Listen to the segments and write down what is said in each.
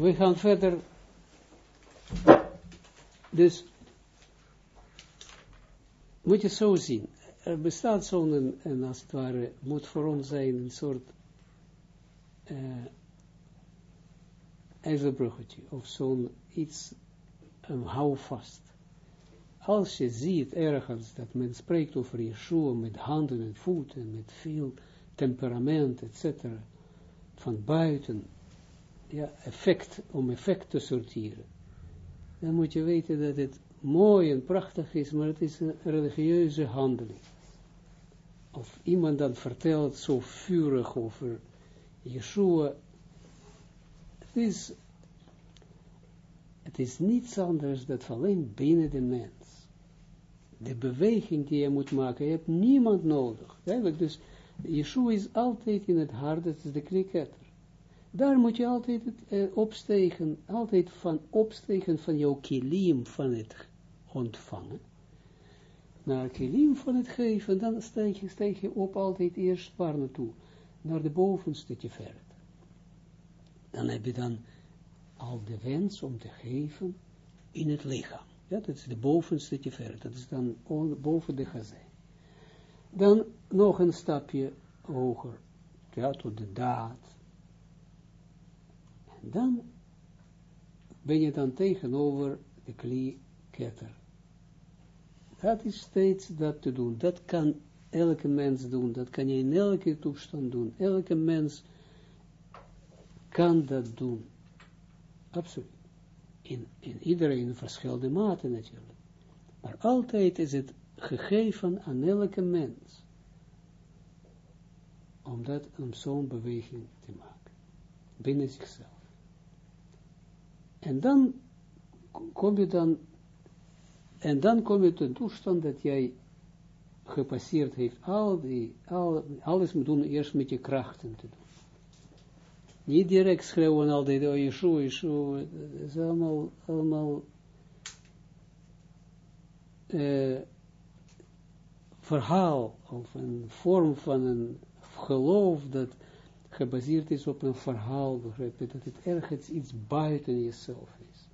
we gaan verder. Dus, moet je zo zien. Er bestaat zo'n, en als het ware, moet voor ons zijn een soort uh, ijzerbruggetje, of zo'n iets, een houvast. Als je ziet ergens dat men spreekt over Yeshua met handen en voeten, met veel temperament, etc., van buiten, ja, effect, om effect te sorteren, dan moet je weten dat het mooi en prachtig is, maar het is een religieuze handeling. Of iemand dan vertelt zo vurig over Yeshua, het is, het is niets anders dan alleen binnen de mens. De beweging die je moet maken, je hebt niemand nodig. Eigenlijk dus, Yeshua is altijd in het hart, dat is de kriketter. Daar moet je altijd uh, opstegen, altijd van opstegen van jouw kilim van het ontvangen. Naar kilim van het geven, dan steeg je, je op altijd eerst waar naartoe? Naar de bovenste verder. Dan heb je dan al de wens om te geven in het lichaam. Ja, dat is de bovenste verder. Dat is dan boven de gazé. Dan nog een stapje hoger. Ja, tot de daad dan ben je dan tegenover de kli-ketter. Dat is steeds dat te doen. Dat kan elke mens doen. Dat kan je in elke toestand doen. Elke mens kan dat doen. Absoluut. In, in iedereen verschillende mate natuurlijk. Maar altijd is het gegeven aan elke mens. Om dat, om zo'n beweging te maken. Binnen zichzelf. En dan kom je dan, en dan kom je tot een toestand dat jij gepasseerd heeft, al die, al, alles moet doen eerst met je krachten te doen. Niet direct schreeuwen altijd, oh Yeshua, Yeshua, het is allemaal, allemaal uh, verhaal, of een vorm van een geloof dat gebaseerd is op een verhaal, begrijp je, dat het ergens iets buiten jezelf is.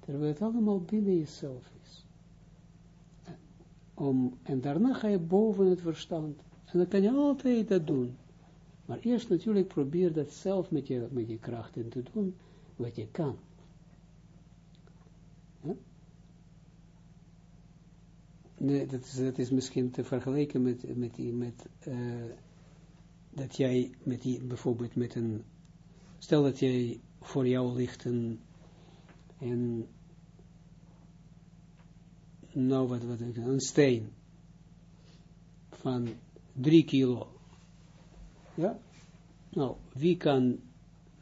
Terwijl het allemaal binnen jezelf is. Om, en daarna ga je boven het verstand. En dan kan je altijd dat doen. Maar eerst natuurlijk probeer dat zelf met je, met je krachten te doen, wat je kan. Nee, dat is, dat is misschien te vergelijken met, met, met uh, dat jij met die, bijvoorbeeld met een, stel dat jij voor jou ligt een, een nou wat, wat, een steen van drie kilo. Ja? Nou, wie kan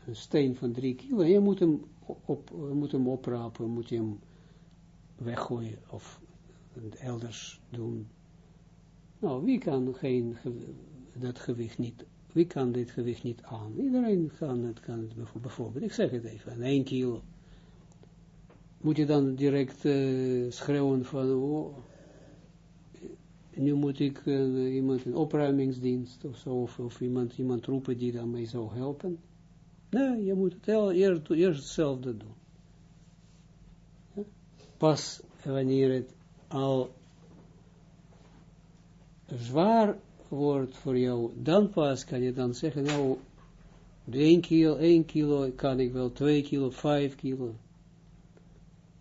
een steen van drie kilo, je moet hem, op, moet hem oprapen, moet je hem weggooien of elders doen. Nou, wie kan geen dat gewicht niet, wie kan dit gewicht niet aan? Iedereen kan het, kan het bijvoorbeeld, ik zeg het even, 1 kilo. Moet je dan direct uh, schreeuwen van, oh, nu moet ik uh, iemand een opruimingsdienst of zo, of, iemand, iemand roepen die dan mij zou helpen. Nee, je moet het eerst, eerst hetzelfde doen. Ja? Pas wanneer het al zwaar wordt voor jou, dan pas kan je dan zeggen, nou, 1 kilo, 1 kilo kan ik wel, 2 kilo, 5 kilo.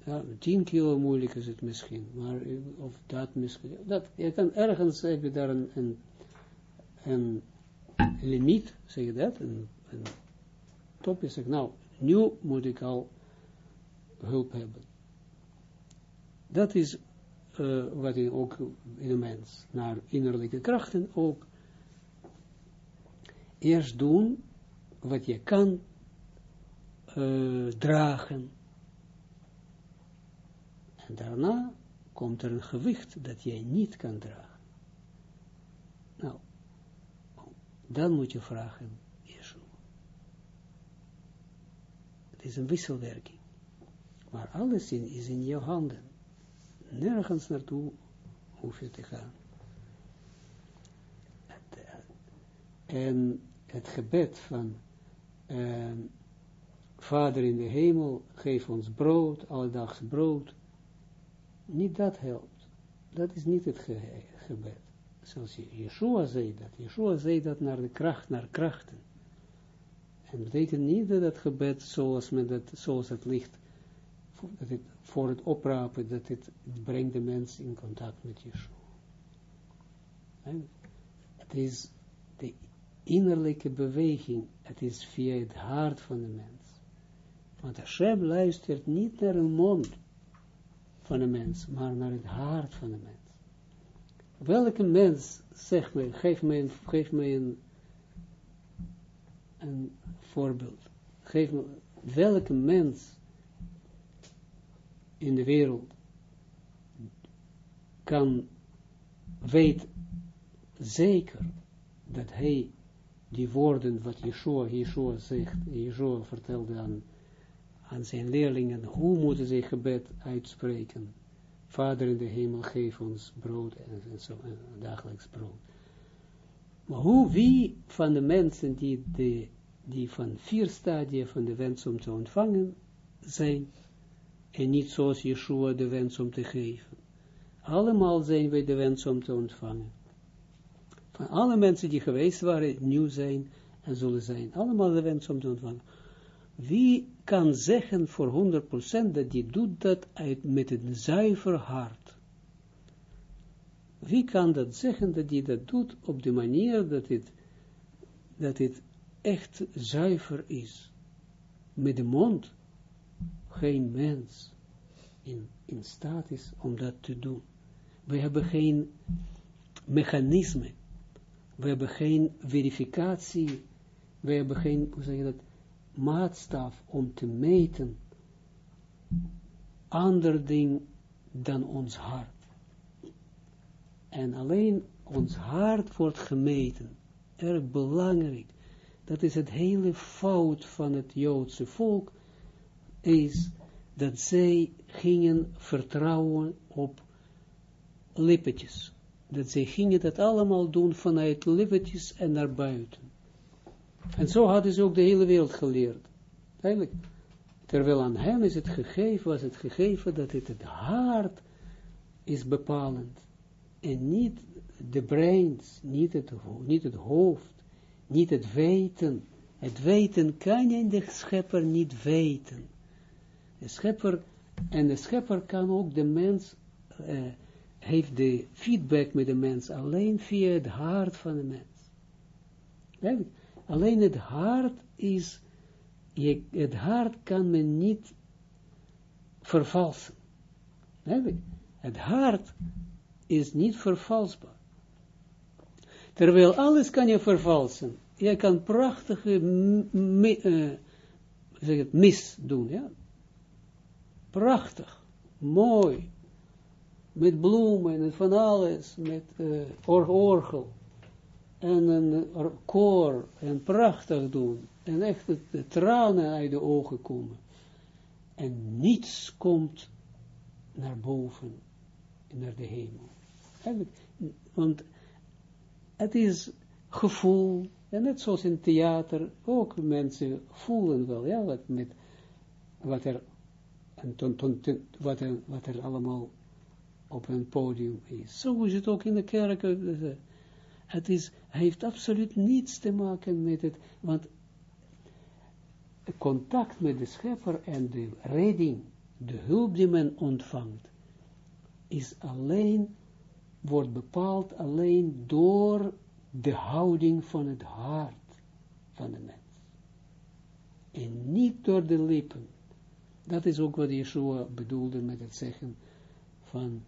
Ja, 10 kilo moeilijk is het misschien, maar of dat misschien, dat, je kan ergens, heb je daar een, een, een limiet, zeg je dat, een, een topje, zeg nou, nu moet ik al hulp hebben. Dat is uh, wat in, ook in een mens, naar innerlijke krachten ook, eerst doen wat je kan uh, dragen. En daarna komt er een gewicht dat jij niet kan dragen. Nou, dan moet je vragen, Yeshua. Het is een wisselwerking. Maar alles in, is in je handen nergens naartoe hoef je te gaan. En het gebed van, uh, Vader in de hemel, geef ons brood, alledags brood. Niet dat helpt. Dat is niet het ge gebed. Zoals Yeshua zei dat. Yeshua zei dat naar de kracht, naar krachten. En betekent niet dat het gebed zoals, men dat, zoals het ligt, dat het, voor het oprapen, dat het, het brengt de mens in contact met Yeshua. Het is de innerlijke beweging, het is via het hart van de mens. Want Hashem luistert niet naar een mond van een mens, maar naar het hart van de mens. Welke mens, zeg me, geef me een, geef me een, een voorbeeld. Geef me, welke mens in de wereld kan, weet zeker dat hij die woorden wat Yeshua, Yeshua zegt, Yeshua vertelde aan, aan zijn leerlingen, hoe moeten ze gebed uitspreken. Vader in de hemel, geef ons brood en, zo, en dagelijks brood. Maar hoe, wie van de mensen die, de, die van vier stadia van de wens om te ontvangen zijn, en niet zoals Yeshua de wens om te geven. Allemaal zijn wij de wens om te ontvangen van alle mensen die geweest waren, nieuw zijn en zullen zijn. Allemaal de wens om te ontvangen. Wie kan zeggen voor 100% dat die doet dat uit, met een zuiver hart? Wie kan dat zeggen dat die dat doet op de manier dat het, dat het echt zuiver is? Met de mond geen mens in, in staat is om dat te doen. We hebben geen mechanisme we hebben geen verificatie, we hebben geen, hoe zeg je dat, maatstaf om te meten, ander ding dan ons hart. En alleen ons hart wordt gemeten, erg belangrijk. Dat is het hele fout van het Joodse volk, is dat zij gingen vertrouwen op lippetjes dat zij gingen dat allemaal doen vanuit liefetjes en naar buiten. En zo hadden ze ook de hele wereld geleerd. Eigenlijk, terwijl aan hen is het gegeven, was het gegeven dat het het hart is bepalend. En niet de brains, niet het, niet het hoofd, niet het weten. Het weten kan je in de schepper niet weten. De schepper, en de schepper kan ook de mens uh, heeft de feedback met de mens alleen via het hart van de mens. Alleen het hart is, je, het hart kan men niet vervalsen. Het hart is niet vervalsbaar. Terwijl alles kan je vervalsen. Je kan prachtige het, mis doen. Ja? Prachtig, mooi, met bloemen en van alles, met uh, orgel. En een koor. En prachtig doen. En echt de, tranen uit de ogen komen. En niets komt naar boven, naar de hemel. Want het is gevoel, en net zoals in theater, ook mensen voelen wel, ja, wat, met, wat er, en ton, ton, wat, er, wat er allemaal op een podium is. Zo is het ook in de kerk. Het is, heeft absoluut niets te maken met het, want contact met de schepper en de redding, de hulp die men ontvangt, is alleen, wordt bepaald alleen door de houding van het hart van de mens. En niet door de lippen. Dat is ook wat Yeshua bedoelde met het zeggen van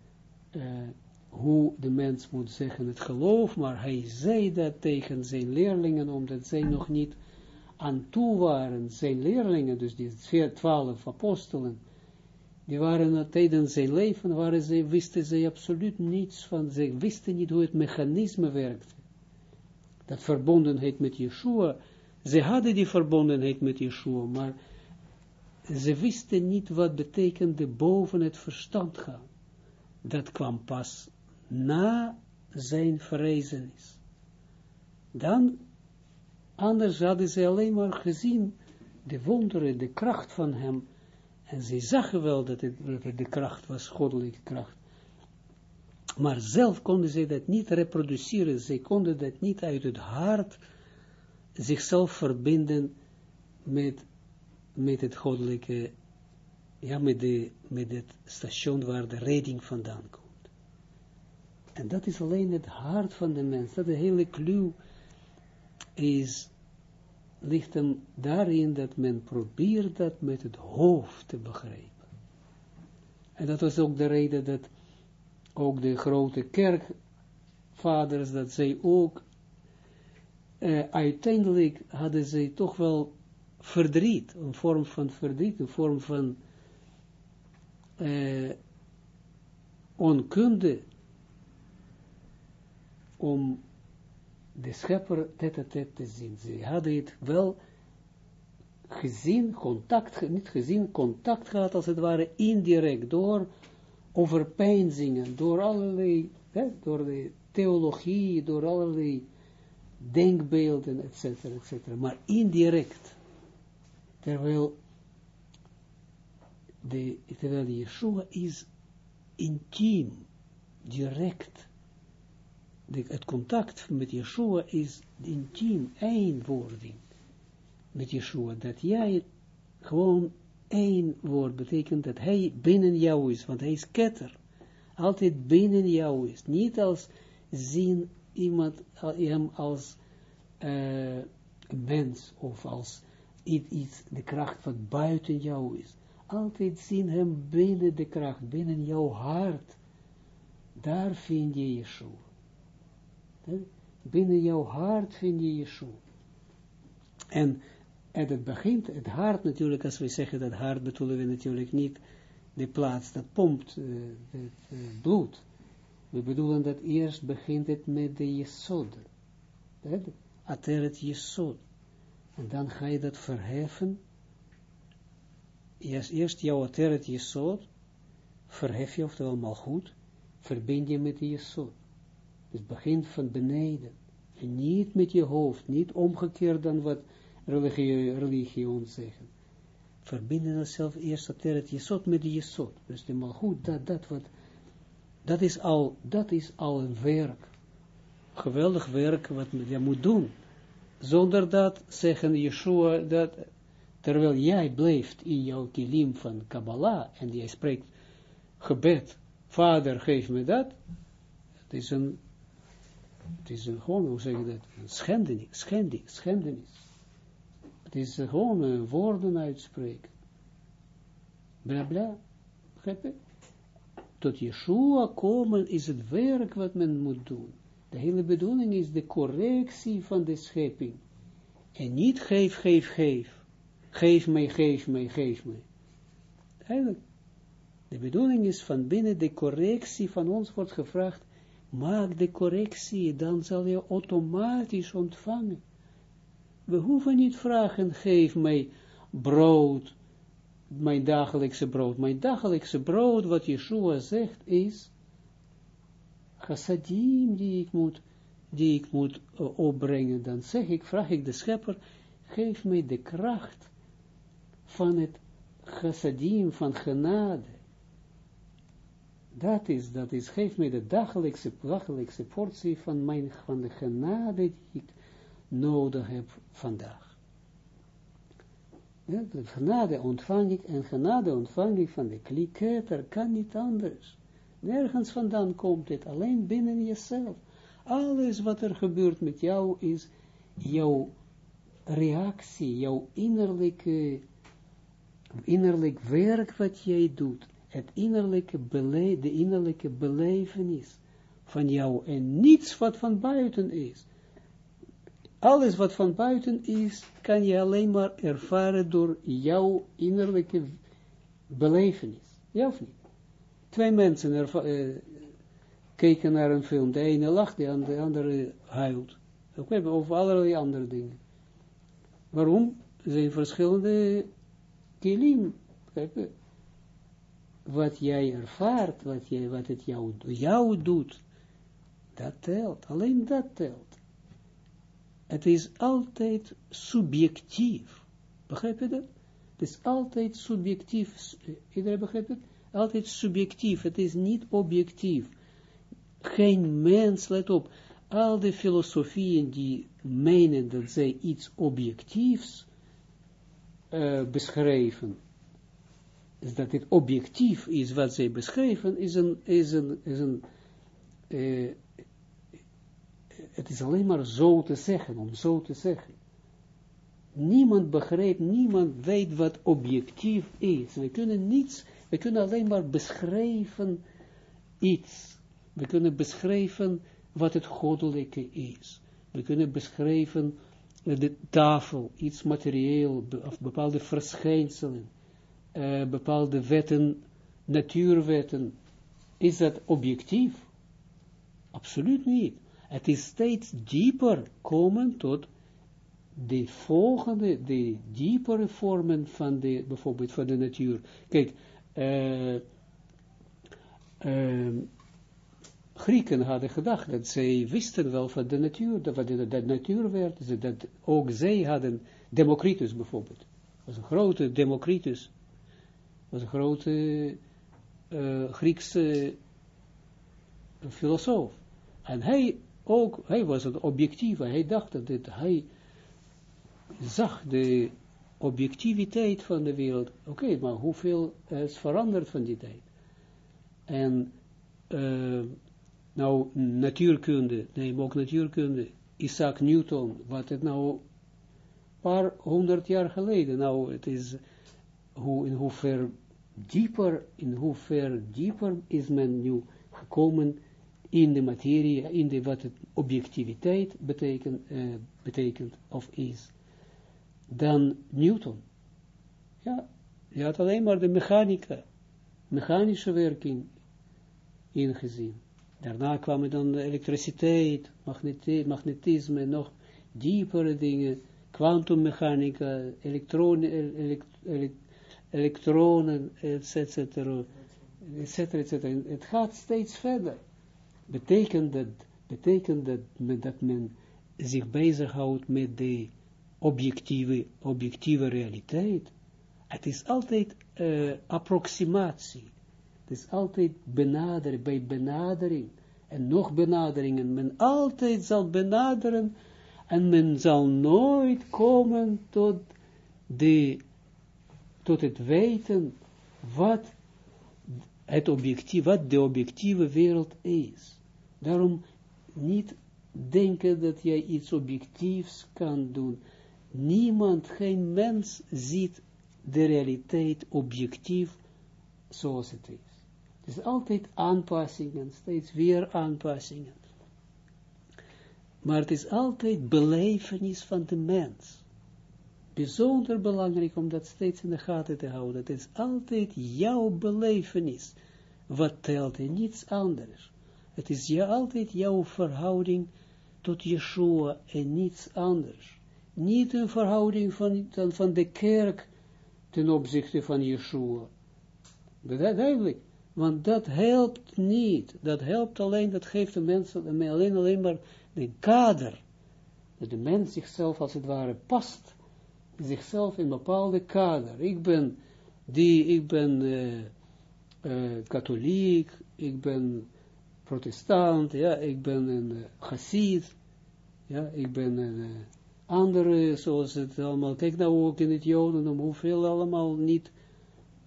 uh, hoe de mens moet zeggen het geloof, maar hij zei dat tegen zijn leerlingen, omdat zij nog niet aan toe waren, zijn leerlingen, dus die twaalf apostelen, die waren tijdens zijn leven, waren ze, wisten ze absoluut niets van, ze wisten niet hoe het mechanisme werkte. Dat verbondenheid met Yeshua, ze hadden die verbondenheid met Yeshua, maar ze wisten niet wat betekende boven het verstand gaan dat kwam pas na zijn verrezenis. Dan, anders hadden ze alleen maar gezien de wonderen, de kracht van hem, en zij zagen wel dat het, de kracht was, goddelijke kracht. Maar zelf konden zij dat niet reproduceren, zij konden dat niet uit het hart zichzelf verbinden met, met het goddelijke, ja, met, de, met het station waar de redding vandaan komt. En dat is alleen het hart van de mens, dat de hele clue is, ligt hem daarin dat men probeert dat met het hoofd te begrijpen. En dat was ook de reden dat ook de grote kerkvaders, dat zij ook uh, uiteindelijk hadden zij toch wel verdriet, een vorm van verdriet, een vorm van uh, onkunde om de schepper tête te zien. Ze hadden het wel gezien, contact, niet gezien, contact gehad als het ware indirect door overpeinzingen, door allerlei, hè, door de theologie, door allerlei denkbeelden, etc., etc., maar indirect, terwijl de, terwijl Yeshua is intiem, direct, de, het contact met Yeshua is intiem, eenwording met Yeshua, dat jij gewoon één woord betekent dat hij binnen jou is, want hij is ketter, altijd binnen jou is, niet als zien iemand hem als uh, mens of als iets, de kracht wat buiten jou is. Altijd zien hem binnen de kracht, binnen jouw hart. Daar vind je Yeshua. Binnen jouw hart vind je Yeshua. En, het begint, het hart natuurlijk, als we zeggen dat hart, bedoelen we natuurlijk niet de plaats dat pompt uh, het bloed. We bedoelen dat eerst begint het met de jesod. Ateret jesod. En dan ga je dat verheffen. Eerst, eerst jouw ateret jesod, verhef je, oftewel mal goed, verbind je met de jesod. Dus begint van beneden. En niet met je hoofd, niet omgekeerd dan wat religie, religie ons zeggen. Verbinden onszelf eerst ateret jesod met de jesod. Dus de goed, dat, dat wat dat is al, dat is al een werk. Geweldig werk wat je moet doen. Zonder dat zeggen Yeshua dat, terwijl jij blijft in jouw kilim van Kabbalah, en jij spreekt gebed, vader geef me dat, het is een, het is een gewoon, hoe zeg je dat, een schendenis, schending, schendenis. Het is gewoon een woorden uitspreken. Bla bla, begrijp je? tot Yeshua komen is het werk wat men moet doen. De hele bedoeling is de correctie van de schepping. En niet geef, geef, geef. Geef mij, geef mij, geef mij. Eigenlijk, de bedoeling is van binnen de correctie van ons wordt gevraagd, maak de correctie, dan zal je automatisch ontvangen. We hoeven niet vragen, geef mij brood, mijn dagelijkse brood. Mijn dagelijkse brood, wat Yeshua zegt, is chassadim die ik moet, die ik moet uh, opbrengen. Dan zeg ik, vraag ik de schepper, geef mij de kracht van het chassadim, van genade. Dat is, dat is, geef mij de dagelijkse, dagelijkse portie van, mijn, van de genade die ik nodig heb vandaag. Ja, de genade ontvang ik en genade ontvang ik van de kliketer, kan niet anders. Nergens vandaan komt dit, alleen binnen jezelf. Alles wat er gebeurt met jou is jouw reactie, jouw innerlijke, innerlijk werk wat jij doet. Het innerlijke de innerlijke belevenis van jou en niets wat van buiten is alles wat van buiten is, kan je alleen maar ervaren door jouw innerlijke belevenis. Ja of niet? Twee mensen uh, keken naar een film. De ene lacht, de andere, de andere huilt. Ook hebben over allerlei andere dingen. Waarom? Er zijn verschillende kilim. Wat jij ervaart, wat, jij, wat het jou, jou doet, dat telt. Alleen dat telt. Het is altijd subjectief. Begrijp je dat? Het is altijd subjectief. Iedereen begrijpt het? Altijd subjectief. Het is niet objectief. Geen mens, let op, al de filosofieën die menen dat zij iets objectiefs uh, beschrijven, is dat het objectief is wat zij beschrijven, is een, is een, is een uh, het is alleen maar zo te zeggen, om zo te zeggen. Niemand begrijpt, niemand weet wat objectief is. We kunnen niets, we kunnen alleen maar beschrijven iets. We kunnen beschrijven wat het goddelijke is. We kunnen beschrijven de tafel, iets materieel, of bepaalde verschijnselen, uh, bepaalde wetten, natuurwetten. Is dat objectief? Absoluut niet. Het is steeds dieper komen tot de volgende, de diepere vormen van de, bijvoorbeeld van de natuur. Kijk, uh, uh, Grieken hadden gedacht dat zij wisten wel van de natuur, dat de, de natuur werd, dat ook zij hadden, Democritus bijvoorbeeld, was een grote Democritus, was een grote uh, Griekse filosoof. En hij ook, hij was een objectieve, hij dacht dat hij zag de objectiviteit van de wereld. Oké, maar hoeveel is veranderd van die tijd? En uh, nou, natuurkunde, neem ook natuurkunde, Isaac Newton, wat het nou een paar honderd jaar geleden, nou, het is, hoe, in hoever dieper, in hoever dieper is men nu gekomen in de materie, in de, wat het objectiviteit betekent, uh, betekent of is, dan Newton. Ja, je had alleen maar de mechanica, mechanische werking ingezien. Daarna kwamen dan de elektriciteit, magnetisme, nog diepere dingen, kwantummechanica, elektronen, elektronen, etc. etc. Het gaat steeds verder. Betekent dat, betekent dat, dat men zich bezighoudt met de objectieve, objectieve realiteit? Het is altijd uh, approximatie. Het is altijd benaderen, bij benadering, en nog benaderingen, men altijd zal benaderen, en men zal nooit komen tot, de, tot het weten, wat, het objectief, wat de objectieve wereld is. Daarom niet denken dat jij iets objectiefs kan doen. Niemand, geen mens ziet de realiteit objectief zoals het is. Het is altijd aanpassingen, steeds weer aanpassingen. Maar het is altijd belevenis van de mens. Bijzonder belangrijk om dat steeds in de gaten te houden. Het is altijd jouw belevenis wat telt en niets anders. Het is altijd jouw verhouding tot Yeshua en niets anders. Niet een verhouding van, van de kerk ten opzichte van Yeshua. Duidelijk. Want dat helpt niet. Dat helpt alleen, dat geeft de mensen alleen, alleen maar de kader. Dat de mens zichzelf als het ware past. Zichzelf in een bepaalde kader. Ik ben die, ik ben uh, uh, katholiek, ik ben protestant, ja, ik ben een uh, ja, ik ben een andere, zoals het allemaal, kijk nou ook in het jodendom, hoeveel allemaal niet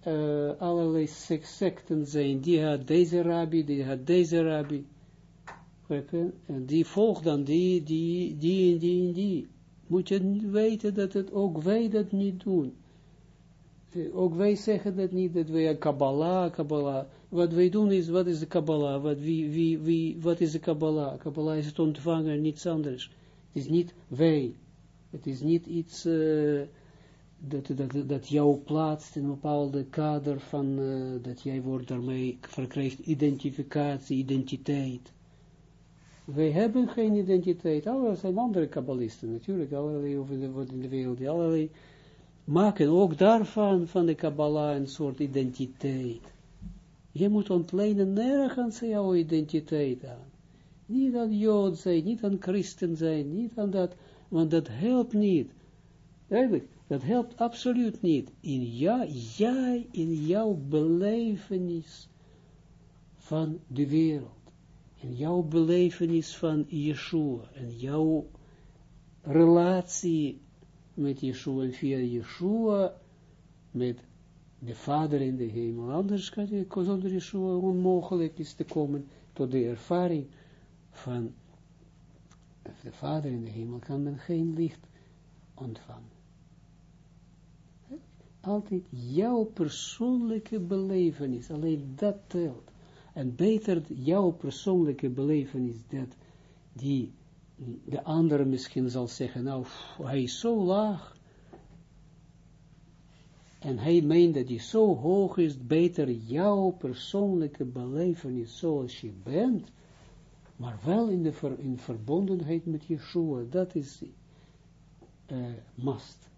uh, allerlei secten zijn, die had deze rabbi, die had deze rabbi, en die volgt dan die, die, die en die en die. Moet je weten dat het ook wij dat niet doen. Ook wij zeggen dat niet, dat wij Kabbalah, Kabbalah, wat wij doen is, wat is de Kabbalah? Wat, wie, wat is de Kabbalah? Kabbalah is het ontvangen, niets anders. Het is niet wij. Het is niet iets uh, dat, dat, dat jou plaatst in een bepaalde kader van, uh, dat jij wordt daarmee verkrijgt identificatie, identiteit. Wij hebben geen identiteit. Allerlei zijn andere kabbalisten natuurlijk, allerlei over de, in de wereld, allerlei maken ook daarvan, van de Kabbalah, een soort identiteit. Je moet ontlenen nergens jouw identiteit aan. Niet aan Jood zijn, niet aan Christen zijn, niet aan dat, want dat helpt niet. Eigenlijk, Dat helpt absoluut niet. In ja, jij, in jouw belevenis van de wereld. In jouw belevenis van Yeshua. En jouw relatie met Yeshua. En via Yeshua met de Vader in de hemel. Anders kan je zonder Yeshua onmogelijk is te komen tot de ervaring van de Vader in de hemel. Kan men geen licht ontvangen. Altijd jouw persoonlijke belevenis, alleen dat telt. En beter jouw persoonlijke belevenis, dat die de andere misschien zal zeggen, nou, hij is zo laag, en hij meent dat hij zo hoog is, beter jouw persoonlijke belevenis zoals je bent, maar wel in, de in verbondenheid met Yeshua, dat is uh, must.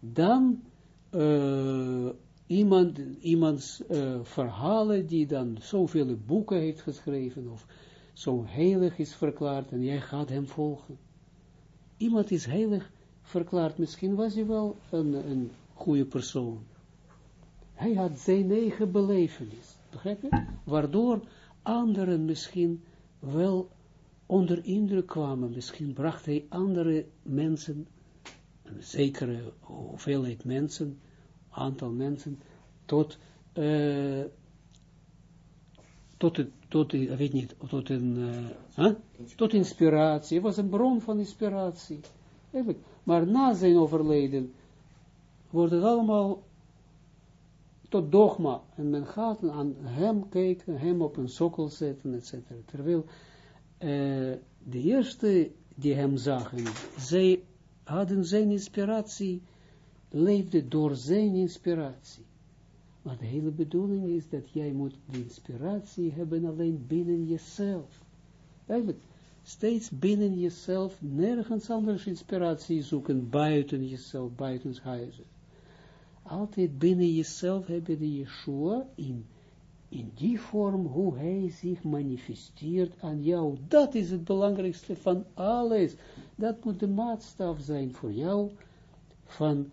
Dan uh, iemand, iemands uh, verhalen die dan zoveel boeken heeft geschreven, of zo heilig is verklaard, en jij gaat hem volgen. Iemand is heilig verklaard, misschien was hij wel een, een goede persoon. Hij had zijn eigen belevenis, begrijp je? Waardoor anderen misschien wel onder indruk kwamen, misschien bracht hij andere mensen, een zekere hoeveelheid mensen, aantal mensen, tot, uh, tot, tot, weet niet, tot huh? tot inspiratie, het was een bron van inspiratie, maar na zijn overleden, wordt het allemaal tot dogma. En men gaat aan hem kijken, hem op een sokkel zetten, etc. Terwijl uh, de eerste die hem zagen, zij hadden zijn inspiratie, leefde door zijn inspiratie. Maar de hele bedoeling is dat jij moet de inspiratie hebben alleen binnen jezelf. Eigenlijk, steeds binnen jezelf, nergens anders inspiratie zoeken, buiten jezelf, buiten huizen altijd binnen jezelf hebben de Yeshua in, in die vorm hoe hij zich manifesteert aan jou. Dat is het belangrijkste van alles. Dat moet de maatstaf zijn voor jou van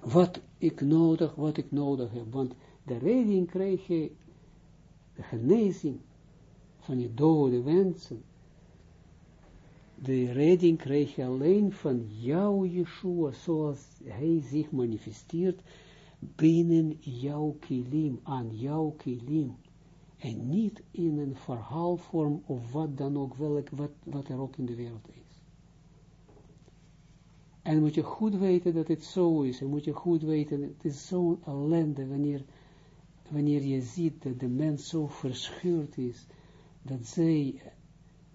wat ik nodig, wat ik nodig heb. Want de redding krijg je, de genezing van je dode wensen, de redding krijg je alleen van jouw Yeshua, zoals hij zich manifesteert binnen jouw kilim, aan jouw kilim. En niet in een verhaalvorm of wat dan ook, welk, wat, wat er ook in de wereld is. En moet je goed weten dat het zo is. En moet je goed weten, het is zo'n ellende wanneer, wanneer je ziet dat de mens zo verscheurd is, dat zij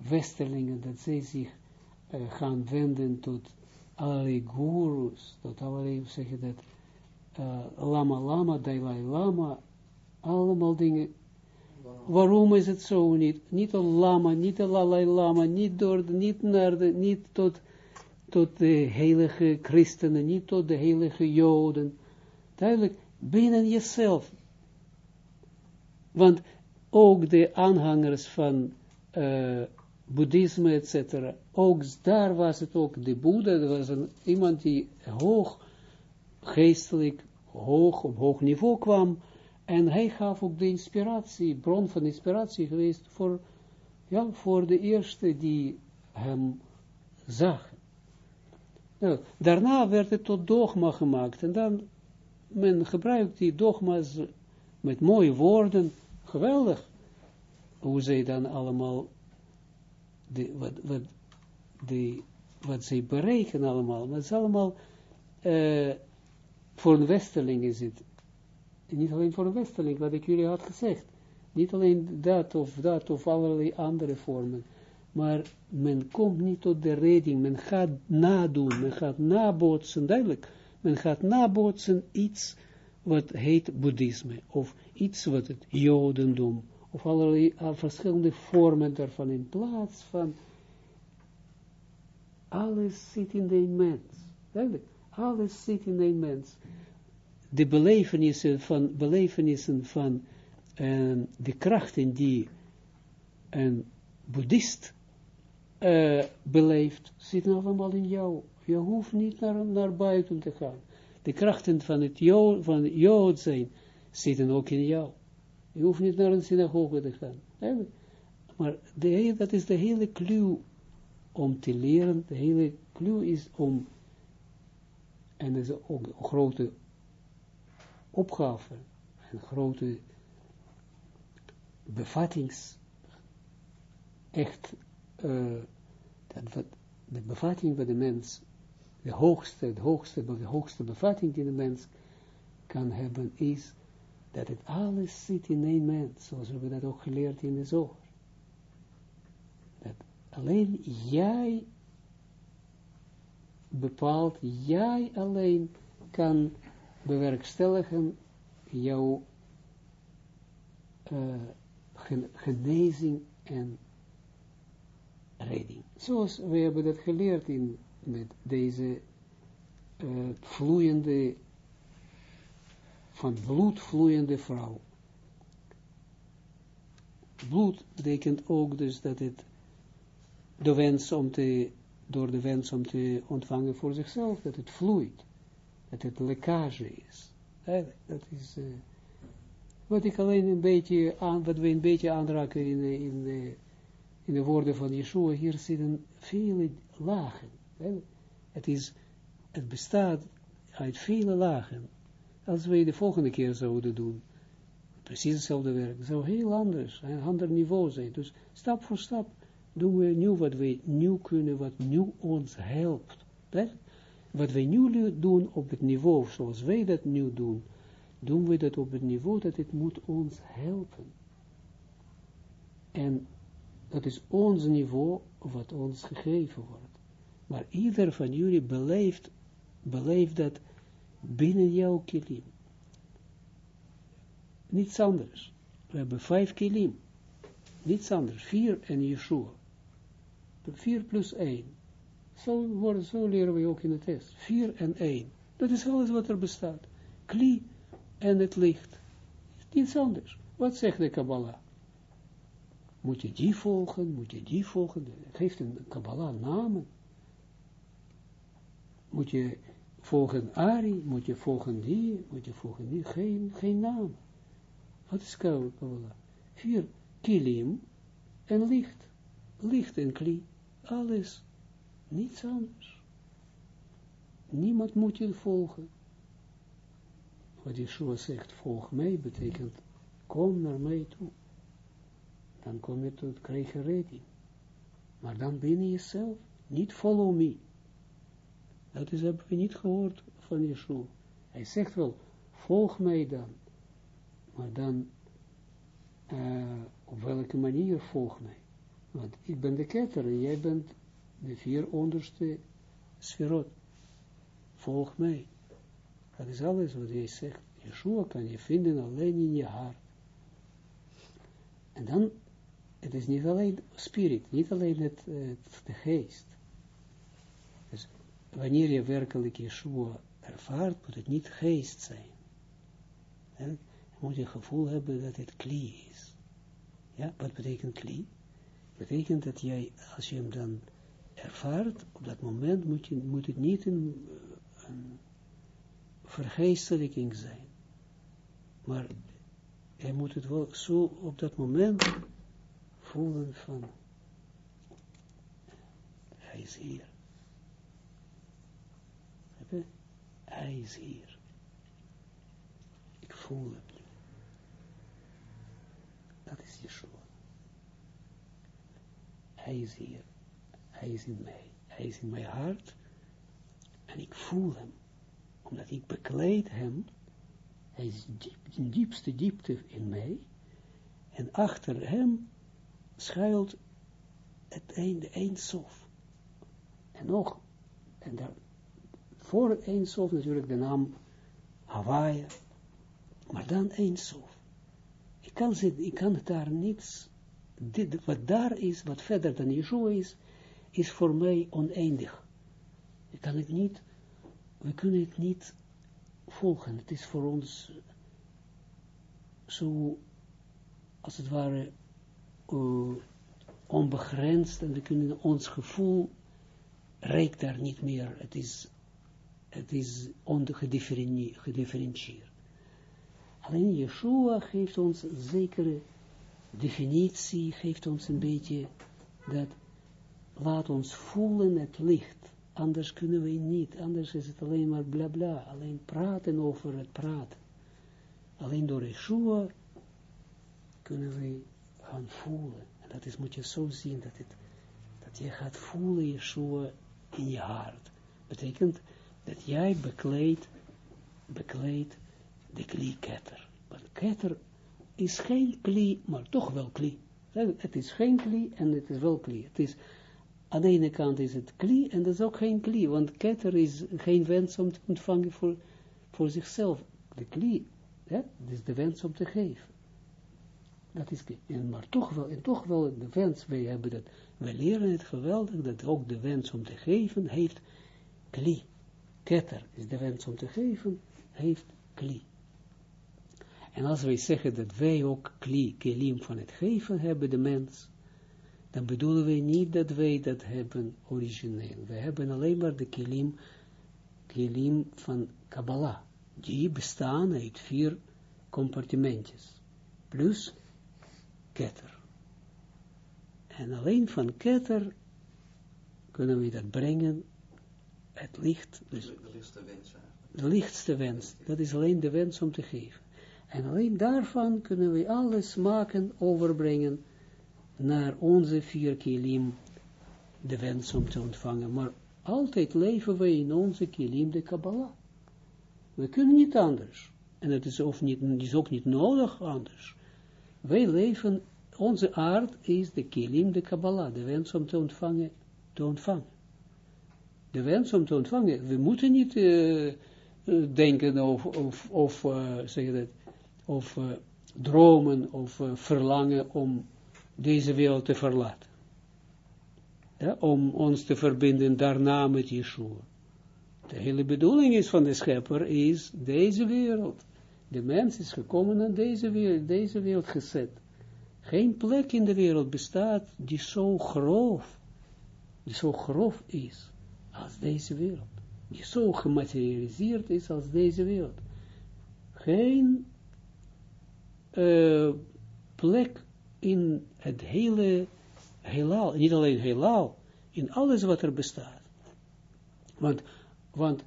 westerlingen, dat zij zich uh, gaan wenden tot allerlei gurus, tot allerlei, hoe zeg dat, uh, lama lama, Dalai lama, allemaal dingen. Waarom is het zo niet? Niet een lama, niet een Dalai lama, niet, door, niet, naar de, niet tot, tot de heilige christenen, niet tot de heilige joden. Duidelijk, binnen jezelf. Want ook de aanhangers van uh, boeddhisme, etc. Ook daar was het ook de Boeddha, dat was een, iemand die hoog geestelijk, hoog, op hoog niveau kwam, en hij gaf ook de inspiratie, bron van inspiratie geweest voor, ja, voor de eerste die hem zag. Nou, daarna werd het tot dogma gemaakt, en dan, men gebruikt die dogma's met mooie woorden, geweldig, hoe zij dan allemaal de, wat, wat, de, wat zij bereiken allemaal, maar het is allemaal, uh, voor een westerling is het, niet alleen voor een westerling, wat ik jullie had gezegd, niet alleen dat of dat of allerlei andere vormen, maar men komt niet tot de redding, men gaat nadoen, men gaat nabootsen, duidelijk, men gaat nabootsen iets wat heet boeddhisme, of iets wat het jodendom, of allerlei uh, verschillende vormen daarvan in plaats van alles zit in de mens. Duidelijk, alles zit in de mens. De belevenissen van, belevenissen van uh, de krachten die een boeddhist uh, beleeft, zitten allemaal in jou. Je hoeft niet naar, naar buiten te gaan. De krachten van het Jood, van Jood zijn, zitten ook in jou. Je hoeft niet naar een synagoge te gaan. Maar de, dat is de hele clue om te leren. De hele clue is om, en dat is ook een grote opgave, een grote bevattings, echt, uh, dat wat, de bevatting van de mens, de hoogste, de hoogste, de hoogste bevatting die de mens kan hebben, is dat het alles zit in één mens, zoals we dat ook geleerd in de zorg. Dat alleen jij bepaalt, jij alleen kan bewerkstelligen jouw uh, genezing en redding. Zoals we hebben dat geleerd in met deze uh, vloeiende, van bloed vloeiende vrouw. Bloed betekent ook dus dat het de wens om te, door de wens om te ontvangen voor zichzelf, dat het vloeit, dat het lekkage is. Dat is uh, wat ik alleen een beetje aan, wat we een beetje aanraken in de, in in de woorden van Yeshua, hier zitten vele lagen. Het, is, het bestaat uit vele lagen. Als we de volgende keer zouden doen, precies hetzelfde werk, zou heel anders, een ander niveau zijn. Dus stap voor stap doen we nu wat we nu kunnen, wat nu ons helpt. Wat wij nu doen op het niveau, zoals wij dat nu doen, doen we dat op het niveau dat het moet ons helpen. En dat is ons niveau wat ons gegeven wordt. Maar ieder van jullie beleeft, beleeft dat binnen jouw kilim. Niets anders. We hebben vijf kilim. Niets anders. Vier en Yeshua. Vier plus één. Zo, worden, zo leren we ook in het test. Vier en één. Dat is alles wat er bestaat. Kli en het licht. Niets anders. Wat zegt de Kabbalah? Moet je die volgen? Moet je die volgen? Het heeft een Kabbalah namen moet je volgen Ari, moet je volgen die, moet je volgen die, geen, geen naam. Wat is Kabbalah? Vier, kilim en licht. Licht en kli, alles, niets anders. Niemand moet je volgen. Wat Yeshua zegt, volg mij, betekent, kom naar mij toe. Dan kom je tot, krijg je redding. Maar dan ben je jezelf, niet follow me. Dat is, hebben we niet gehoord van Yeshua. Hij zegt wel, volg mij dan. Maar dan, uh, op welke manier volg mij? Want ik ben de ketter en jij bent de vier onderste sferot. Volg mij. Dat is alles wat hij zegt. Yeshua kan je vinden alleen in je hart. En dan, het is niet alleen spirit, niet alleen het, het de geest wanneer je werkelijk Yeshua ervaart, moet het niet geest zijn. Je moet je gevoel hebben dat het kli is. Ja, wat betekent kli? Betekent dat jij, als je hem dan ervaart, op dat moment moet, je, moet het niet een, een vergeestelijking zijn. Maar hij moet het wel zo op dat moment voelen van, hij is hier. Hij is hier. Ik voel hem. Dat is Yeshua. Hij is hier. Hij is in mij. Hij is in mijn hart. En ik voel hem. Omdat ik bekleed hem. Hij is in diepste diepte in mij. En achter hem schuilt het einde, eindsof. En nog, en daar, voor Eindsof natuurlijk de naam Hawaii, maar dan Eindsof. Ik kan, ik kan daar niets, dit, wat daar is, wat verder dan Yeshua is, is voor mij oneindig. Ik kan het niet, we kunnen het niet volgen. Het is voor ons zo, als het ware, uh, onbegrensd en we kunnen ons gevoel reikt daar niet meer, het is, het is ongedifferentieerd. Alleen Yeshua geeft ons een zekere definitie, geeft ons een beetje dat, laat ons voelen het licht. Anders kunnen we niet, anders is het alleen maar bla bla, alleen praten over het praten. Alleen door Yeshua kunnen we gaan voelen. En dat is, moet je zo zien, dat, het, dat je gaat voelen Yeshua in je hart. Betekent dat jij bekleedt, bekleedt de kli ketter. Want ketter is geen kli, maar toch wel kli. Het is geen kli en het is wel kli. Het is, aan de ene kant is het kli en dat is ook geen kli, want ketter is geen wens om te ontvangen voor, voor zichzelf. De kli, ja, is de wens om te geven. Dat is, en maar toch wel, en toch wel de wens, wij hebben dat, wij leren het geweldig, dat ook de wens om te geven heeft kli. Ketter is de wens om te geven, heeft kli. En als wij zeggen dat wij ook kli, kelim van het geven hebben, de mens, dan bedoelen we niet dat wij dat hebben origineel. We hebben alleen maar de kelim, kelim van Kabbalah. Die bestaan uit vier compartimentjes. Plus ketter. En alleen van ketter kunnen we dat brengen, het licht. Dus de lichtste wens. De lichtste wens. Dat is alleen de wens om te geven. En alleen daarvan kunnen we alles maken, overbrengen naar onze vier kilim, de wens om te ontvangen. Maar altijd leven we in onze kilim de Kabbalah. We kunnen niet anders. En het is, of niet, is ook niet nodig anders. Wij leven, onze aard is de kilim de Kabbalah, de wens om te ontvangen, te ontvangen. De wens om te ontvangen, we moeten niet uh, denken of, of, of uh, zeg dat, of dromen of verlangen om deze wereld te verlaten. Ja, om ons te verbinden daarna met Yeshua. De hele bedoeling is van de schepper is deze wereld. De mens is gekomen naar deze wereld, deze wereld gezet. Geen plek in de wereld bestaat die zo grof, die zo grof is als deze wereld. Die zo gematerialiseerd is als deze wereld. Geen uh, plek in het hele heelal, niet alleen heelal, in alles wat er bestaat. Want, want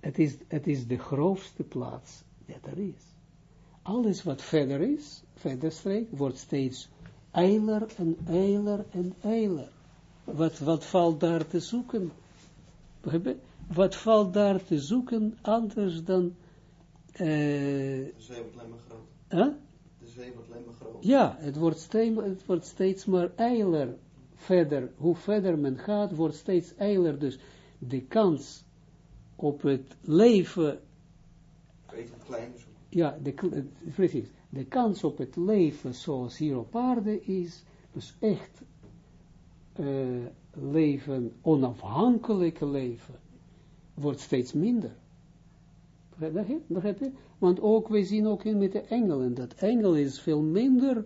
het, is, het is de grootste plaats dat er is. Alles wat verder is, verder streekt, wordt steeds eiler en eiler en eiler. Wat, wat valt daar te zoeken? Wat valt daar te zoeken anders dan... Uh, de zee wordt alleen maar groot. Huh? De zee wordt alleen maar groot. Ja, het wordt, steeds, het wordt steeds maar eiler verder. Hoe verder men gaat, wordt steeds eiler. Dus de kans op het leven... Even klein Ja, de, precies. De kans op het leven zoals hier op aarde is, dus echt uh, leven, onafhankelijk leven, wordt steeds minder. Want ook, wij zien ook in met de engelen, dat engel is veel minder,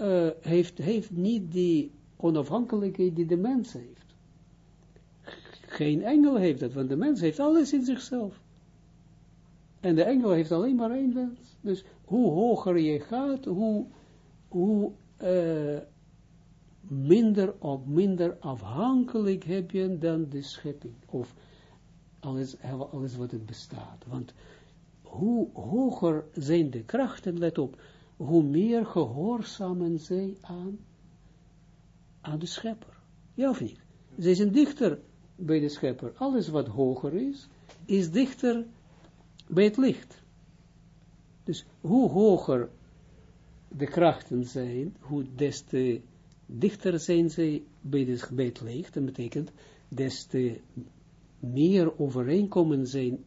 uh, heeft, heeft niet die onafhankelijkheid die de mens heeft. Geen engel heeft dat, want de mens heeft alles in zichzelf. En de engel heeft alleen maar één wens. Dus hoe hoger je gaat, hoe, hoe uh, minder of minder afhankelijk heb je dan de schepping. Of alles, alles wat het bestaat. Want hoe hoger zijn de krachten, let op, hoe meer gehoorzamen zij aan, aan de schepper. Ja of niet? Zij zijn dichter bij de schepper. Alles wat hoger is, is dichter bij het licht. Dus hoe hoger de krachten zijn, hoe des te dichter zijn zij bij, de, bij het licht. Dat betekent, des te meer overeenkomen zijn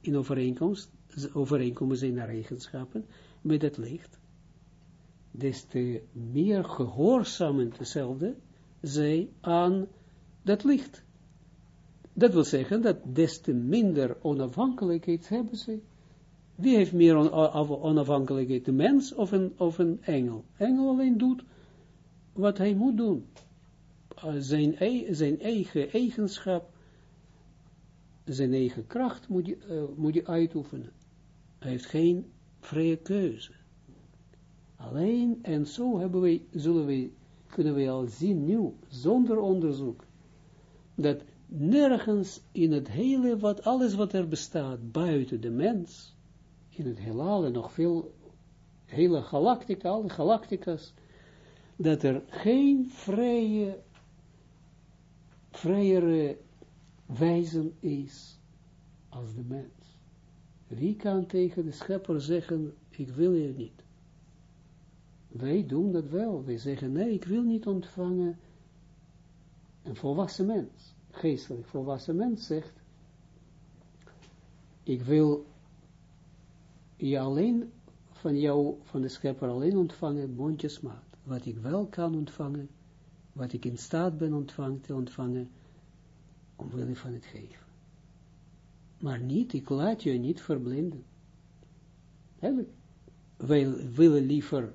in overeenkomst, overeenkomen zijn naar eigenschappen met het licht, des te meer gehoorzamen dezelfde zij aan dat licht. Dat wil zeggen dat des te minder onafhankelijkheid hebben ze. Wie heeft meer onafhankelijkheid, de mens of een, of een engel? Engel alleen doet wat hij moet doen. uh, zijn, zijn eigen eigenschap, zijn eigen kracht moet je, uh, moet je uitoefenen. Hij heeft geen vrije keuze. Alleen, en zo hebben wij, zullen wij, kunnen wij al zien nu, zonder onderzoek, dat nergens in het hele, wat, alles wat er bestaat, buiten de mens, in het heelal en nog veel, hele galactica, alle galactica's, dat er geen vrije, vrijere wijzen is als de mens. Wie kan tegen de schepper zeggen, ik wil je niet? Wij doen dat wel. Wij zeggen, nee, ik wil niet ontvangen. Een volwassen mens, geestelijk volwassen mens zegt, ik wil je alleen van jou, van de schepper alleen ontvangen, mondjesmaat. Wat ik wel kan ontvangen, wat ik in staat ben ontvangen, te ontvangen, omwille van het geven. Maar niet, ik laat je niet verblinden. Wij willen liever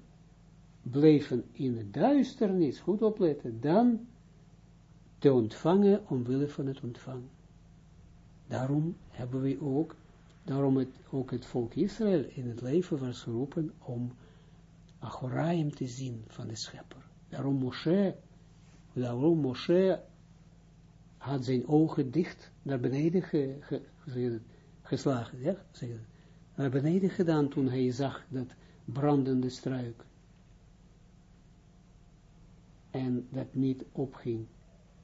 blijven in het duisternis, goed opletten, dan te ontvangen omwille van het ontvangen. Daarom hebben we ook, daarom het, ook het volk Israël in het leven was geroepen om Achoraim te zien van de schepper. Daarom Moshe, daarom Moshe had zijn ogen dicht naar beneden ge, ge, geslagen, ja, naar beneden gedaan toen hij zag dat brandende struik en dat niet opging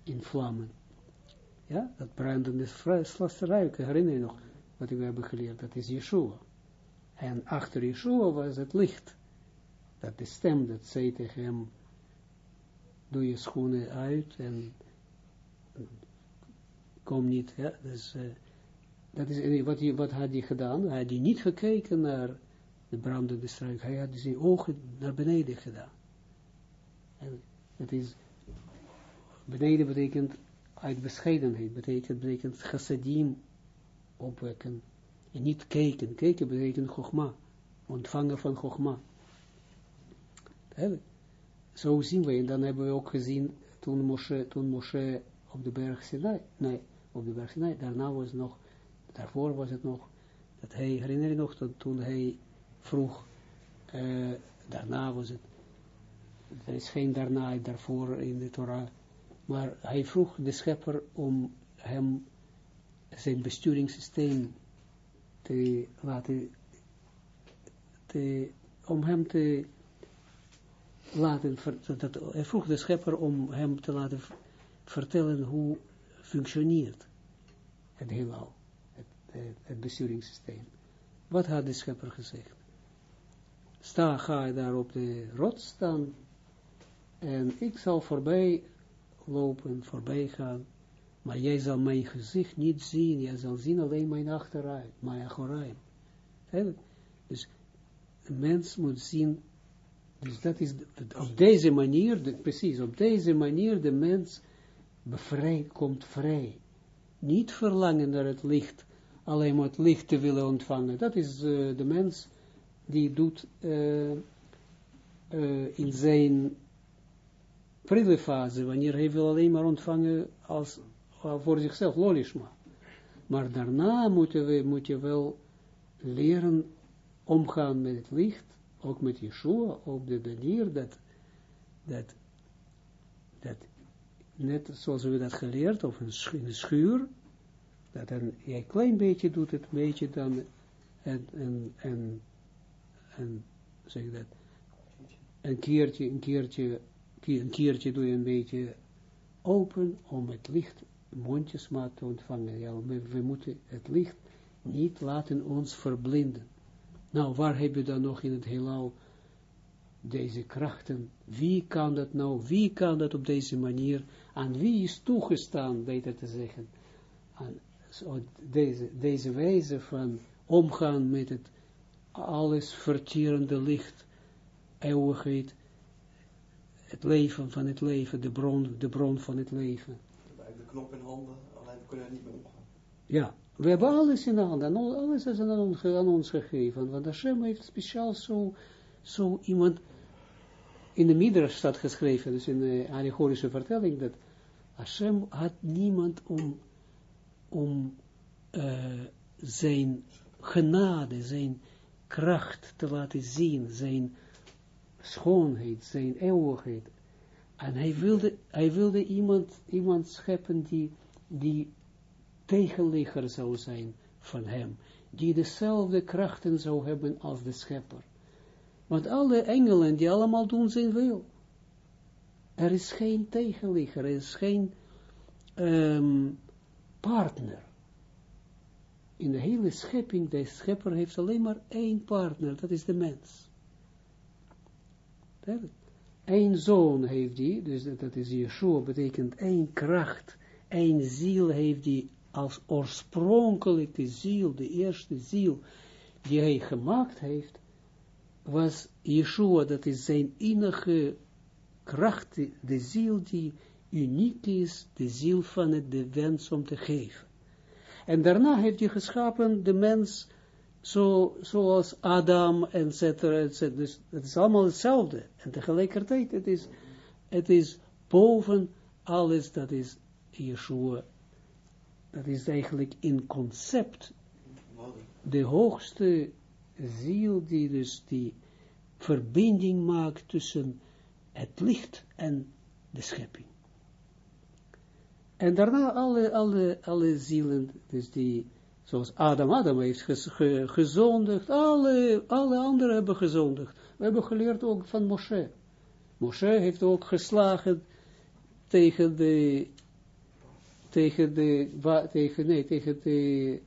in vlammen. Ja, dat brandende struik, herinner je nog wat we hebben geleerd, dat is Yeshua. En achter Yeshua was het licht, dat de stem dat zei tegen hem, doe je schoenen uit en kom niet, ja, dus, uh, dat is, wat, hij, wat had hij gedaan? Hij had niet gekeken naar de brandende struik, hij had zijn ogen naar beneden gedaan. En dat is, beneden betekent uit bescheidenheid, betekent, betekent chassadim opwekken, en niet kijken, kijken betekent chogma, ontvangen van chogma. Zo zien we, en dan hebben we ook gezien, toen Moshe, toen Moshe op de berg Sinai, nee, op de berg Sinai, daarna was nog, daarvoor was het nog, dat hij, herinner je nog, dat toen hij vroeg, uh, daarna was het, er is geen daarna, daarvoor in de Torah, maar hij vroeg de schepper om hem zijn besturingssysteem te laten, te, om hem te laten, dat, hij vroeg de schepper om hem te laten vertellen hoe functioneert het heelal, het, het, besturingssysteem. Wat had de schepper gezegd? Sta, ga daar op de rots staan en ik zal voorbij lopen, voorbij gaan, maar jij zal mijn gezicht niet zien, jij zal zien alleen mijn achteruit, mijn achoraim. Dus een mens moet zien, dus dat is op deze manier, precies, op deze manier de mens bevrijd, komt vrij. Niet verlangen naar het licht, alleen maar het licht te willen ontvangen. Dat is uh, de mens die doet uh, uh, in zijn prille wanneer hij wil alleen maar ontvangen als, voor zichzelf, lolishma. Maar daarna moeten we, moet je wel leren omgaan met het licht, ook met Yeshua, op de manier dat, dat, dat net zoals we dat geleerd, of een, schuur, dat een, jij klein beetje doet het, beetje dan, en, en, en, en zeg dat, een keertje, een keertje een keertje doe je een beetje open om het licht mondjesmaat te ontvangen. Ja, we, moeten het licht niet laten ons verblinden. Nou, waar heb je dan nog in het heelal deze krachten? Wie kan dat nou, wie kan dat op deze manier, aan wie is toegestaan, beter te zeggen, aan deze, deze wijze van omgaan met het alles vertierende licht, eeuwigheid, het leven van het leven, de bron, de bron van het leven. We hebben de knop in handen, alleen we kunnen er niet mee omgaan. Ja, we hebben alles in de handen, alles is aan ons, ons gegeven, want Hashem heeft speciaal zo, zo iemand, in de Midrash staat geschreven, dus in de allegorische vertelling, dat Hashem had niemand om, om uh, zijn genade, zijn kracht te laten zien, zijn schoonheid, zijn eeuwigheid. En hij wilde, hij wilde iemand, iemand scheppen die, die tegenligger zou zijn van hem, die dezelfde krachten zou hebben als de schepper. Want alle engelen, die allemaal doen zijn wil. Er is geen tegenligger, er is geen um, partner. In de hele schepping, de schepper heeft alleen maar één partner, dat is de mens. Eén zoon heeft hij, dus dat is Yeshua, betekent één kracht, één ziel heeft hij als oorspronkelijke ziel, de eerste ziel die hij gemaakt heeft, was Yeshua, dat is zijn enige kracht, de ziel die uniek is, de ziel van het, de wens om te geven. En daarna heeft hij geschapen de mens, zo, zoals Adam, et cetera, et cetera. Dus het is allemaal hetzelfde. En tegelijkertijd, het is, het is boven alles, dat is Yeshua. Dat is eigenlijk in concept de hoogste ziel die dus die verbinding maakt tussen het licht en de schepping. En daarna alle, alle, alle zielen, dus die, zoals Adam, Adam heeft gezondigd, alle, alle anderen hebben gezondigd. We hebben geleerd ook van Moshe. Moshe heeft ook geslagen tegen de, tegen de, tegen, nee, tegen de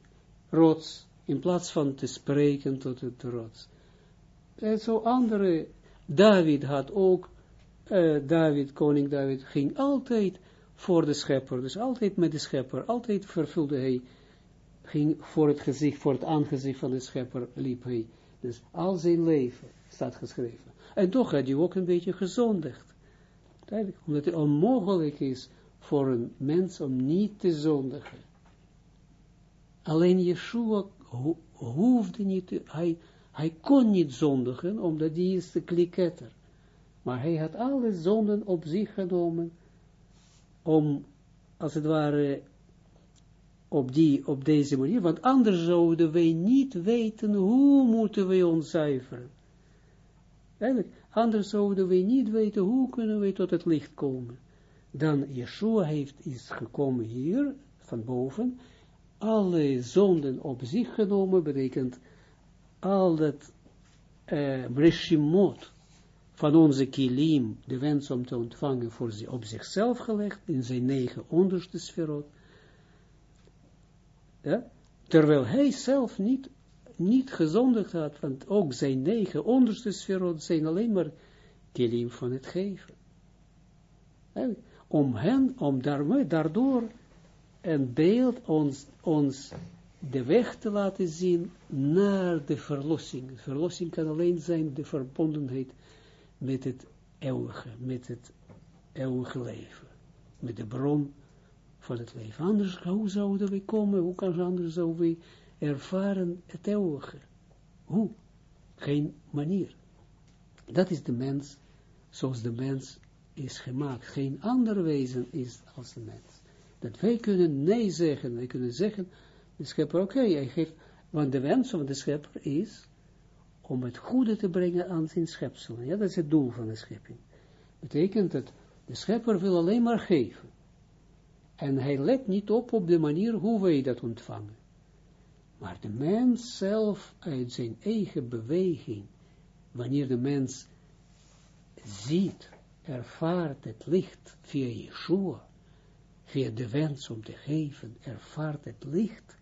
rots, in plaats van te spreken tot het rots. En zo andere, David had ook, uh, David, koning David, ging altijd voor de schepper, dus altijd met de schepper, altijd vervulde hij, ging voor het gezicht, voor het aangezicht van de schepper liep hij. Dus al zijn leven staat geschreven. En toch had hij ook een beetje gezondigd. Omdat het onmogelijk is voor een mens om niet te zondigen. Alleen Yeshua ho hoefde niet, hij, hij kon niet zondigen, omdat hij is de kliketter. Maar hij had alle zonden op zich genomen, om, als het ware, op, die, op deze manier, want anders zouden wij niet weten hoe moeten wij ons zuiveren. Eigenlijk, anders zouden wij niet weten hoe kunnen wij tot het licht komen. Dan Yeshua heeft, is gekomen hier, van boven, alle zonden op zich genomen, betekent al dat uh, van onze kilim, de wens om te ontvangen voor ze op zichzelf gelegd, in zijn negen onderste sferot, ja? terwijl hij zelf niet, niet gezondigd had, want ook zijn negen onderste sferot zijn alleen maar kilim van het geven. Om hen, om daarmee, daardoor een beeld ons, ons de weg te laten zien naar de verlossing. Verlossing kan alleen zijn de verbondenheid met het eeuwige, met het eeuwige leven, met de bron van het leven. Anders, hoe zouden we komen, hoe kan anders zouden we ervaren het eeuwige? Hoe? Geen manier. Dat is de mens, zoals de mens is gemaakt. Geen ander wezen is als de mens. Dat wij kunnen nee zeggen, wij kunnen zeggen, de schepper, oké, hij geeft, want de wens van de schepper is om het goede te brengen aan zijn schepselen. Ja, dat is het doel van de schepping. Betekent dat de schepper wil alleen maar geven. En hij let niet op op de manier hoe wij dat ontvangen. Maar de mens zelf uit zijn eigen beweging, wanneer de mens ziet, ervaart het licht via Yeshua, via de wens om te geven, ervaart het licht,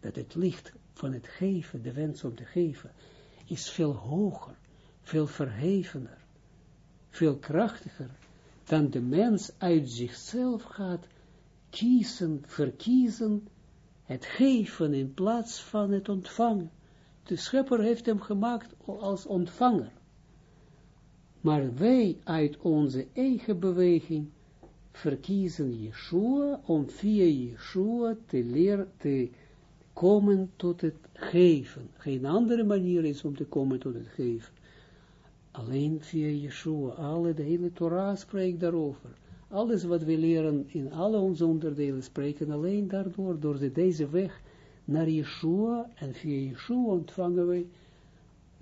dat het licht van het geven, de wens om te geven, is veel hoger, veel verhevener, veel krachtiger, dan de mens uit zichzelf gaat kiezen, verkiezen, het geven in plaats van het ontvangen. De schepper heeft hem gemaakt als ontvanger. Maar wij uit onze eigen beweging verkiezen Yeshua om via Yeshua te leren, te komen tot het geven. Geen andere manier is om te komen tot het geven. Alleen via Yeshua. Alle, de hele Torah spreekt daarover. Alles wat we leren in alle onze onderdelen spreken alleen daardoor, door de, deze weg naar Yeshua, en via Yeshua ontvangen wij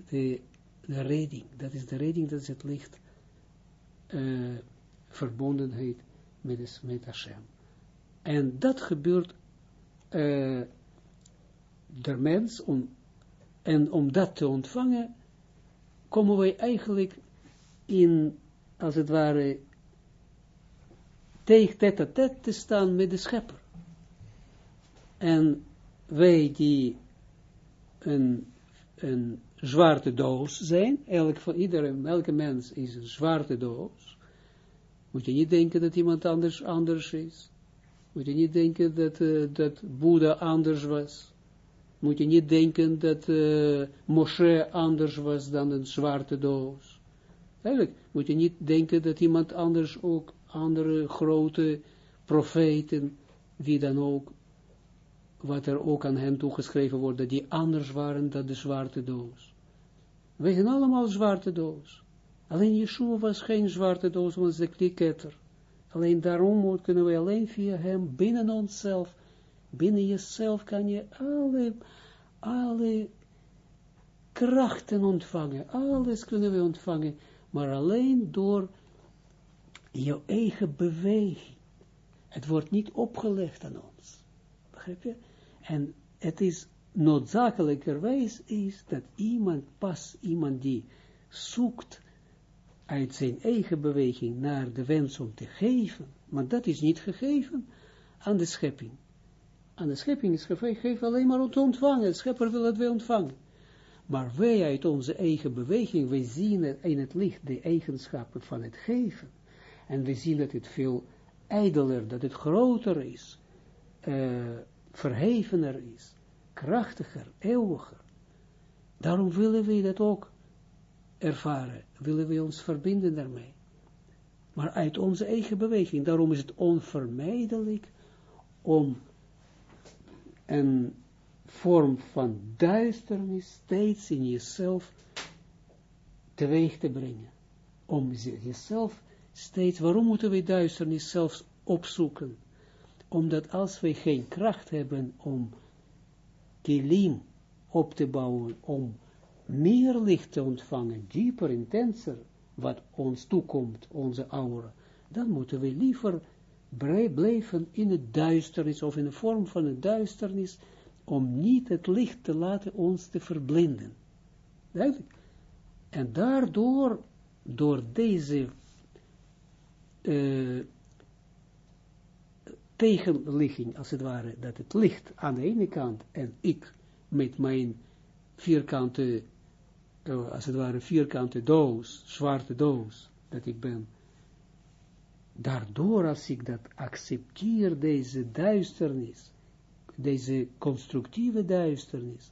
de, de redding. Dat is de redding, dat is het licht, uh, verbondenheid met, met Hashem. En dat gebeurt uh, der mens, om, en om dat te ontvangen, komen wij eigenlijk in, als het ware, tegen tête te staan met de schepper. En wij die een, een zwarte doos zijn, elk van iedereen, elke mens is een zwarte doos, moet je niet denken dat iemand anders anders is. Moet je niet denken dat, uh, dat Boeddha anders was. Moet je niet denken dat uh, Moshe anders was dan een zwarte doos. Eigenlijk moet je niet denken dat iemand anders ook andere grote profeten, wie dan ook, wat er ook aan hen toegeschreven wordt, dat die anders waren dan de zwarte doos. Wij zijn allemaal zwarte doos. Alleen Yeshua was geen zwarte doos, was de kliketter. Alleen daarom kunnen we alleen via hem binnen onszelf, binnen jezelf kan je alle, alle krachten ontvangen. Alles kunnen we ontvangen, maar alleen door jouw eigen beweging. Het wordt niet opgelegd aan ons. Begrijp je? En het is noodzakelijkerwijs is dat iemand, pas iemand die zoekt uit zijn eigen beweging naar de wens om te geven, maar dat is niet gegeven aan de schepping. Aan de schepping is gegeven alleen maar om te ontvangen. De schepper wil dat wij ontvangen. Maar wij uit onze eigen beweging, wij zien in het licht de eigenschappen van het geven. En we zien dat het veel ijdeler, dat het groter is, uh, verhevener is, krachtiger, eeuwiger. Daarom willen we dat ook ervaren, willen we ons verbinden daarmee. Maar uit onze eigen beweging, daarom is het onvermijdelijk om een vorm van duisternis steeds in jezelf teweeg te brengen. Om jezelf steeds, waarom moeten we duisternis zelfs opzoeken? Omdat als we geen kracht hebben om kilim op te bouwen, om meer licht te ontvangen, dieper, intenser, wat ons toekomt, onze aura, dan moeten we liever blijven in het duisternis, of in de vorm van het duisternis, om niet het licht te laten ons te verblinden. En daardoor, door deze uh, tegenligging, als het ware, dat het licht aan de ene kant en ik met mijn vierkante, uh, als het ware vierkante doos, zwarte doos, dat ik ben, daardoor als ik dat accepteer, deze duisternis, deze constructieve duisternis,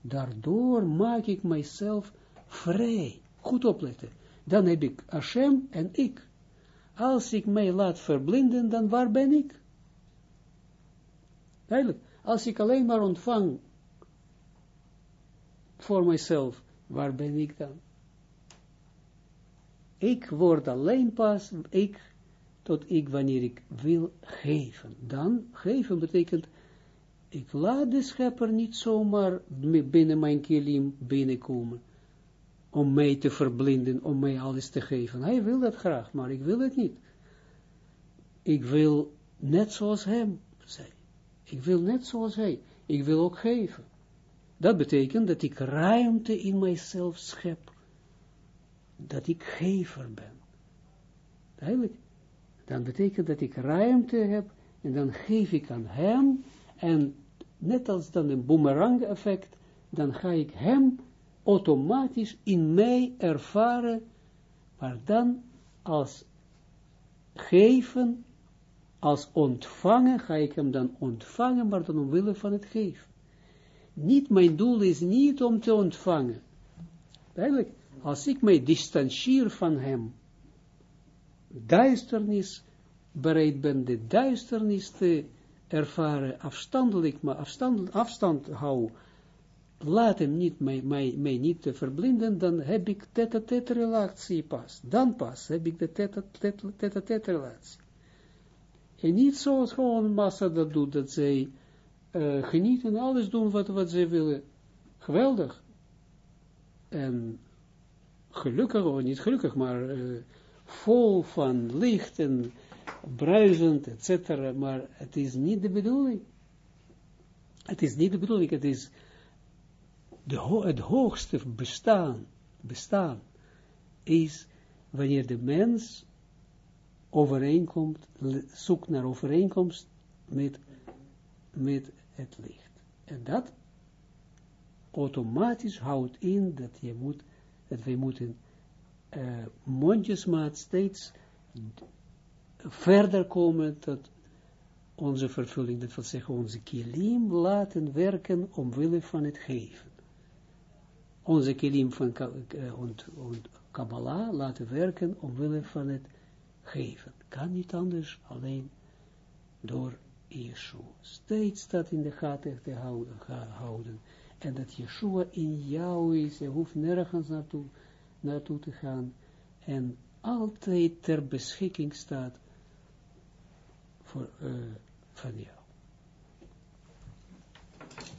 daardoor maak ik mijzelf vrij. Goed opletten. Dan heb ik Hashem en ik. Als ik mij laat verblinden, dan waar ben ik? Duidelijk. Als ik alleen maar ontvang voor mijzelf, waar ben ik dan? Ik word alleen pas, ik, tot ik wanneer ik wil geven. Dan, geven betekent, ik laat de schepper niet zomaar binnen mijn kilim binnenkomen, om mij te verblinden, om mij alles te geven. Hij wil dat graag, maar ik wil het niet. Ik wil net zoals hem zijn. Ik wil net zoals hij. Ik wil ook geven. Dat betekent dat ik ruimte in mijzelf schep. Dat ik gever ben. Duidelijk. Dan betekent dat ik ruimte heb en dan geef ik aan hem en net als dan een boomerang effect, dan ga ik hem automatisch in mij ervaren, maar dan als geven, als ontvangen, ga ik hem dan ontvangen, maar dan omwille van het geven. Niet, mijn doel is niet om te ontvangen. Eigenlijk, als ik mij distancieer van hem, duisternis bereid ben, de duisternis te ervaren, afstandelijk, maar afstand, afstand hou, laat hem niet, mij, mij, mij niet te verblinden, dan heb ik tête-à-tête relatie pas. Dan pas heb ik de tête-à-tête relatie. En niet zoals gewoon massa dat doet, dat zij uh, genieten, alles doen wat, wat zij willen. Geweldig. En gelukkig, of niet gelukkig, maar uh, vol van licht en bruisend, etc. Maar het is niet de bedoeling. Het is niet de bedoeling, het is de het hoogste bestaan, bestaan is wanneer de mens overeenkomt, zoekt naar overeenkomst met, met het licht. En dat automatisch houdt in dat je moet, dat wij moeten uh, mondjesmaat steeds verder komen tot onze vervulling, dat wil zeggen onze kilim laten werken omwille van het geven. Onze kilim van Kabbalah laten werken omwille van het geven. Kan niet anders, alleen door Yeshua. Steeds dat in de gaten te houden. En dat Yeshua in jou is, je hoeft nergens naartoe, naartoe te gaan. En altijd ter beschikking staat voor, uh, van jou.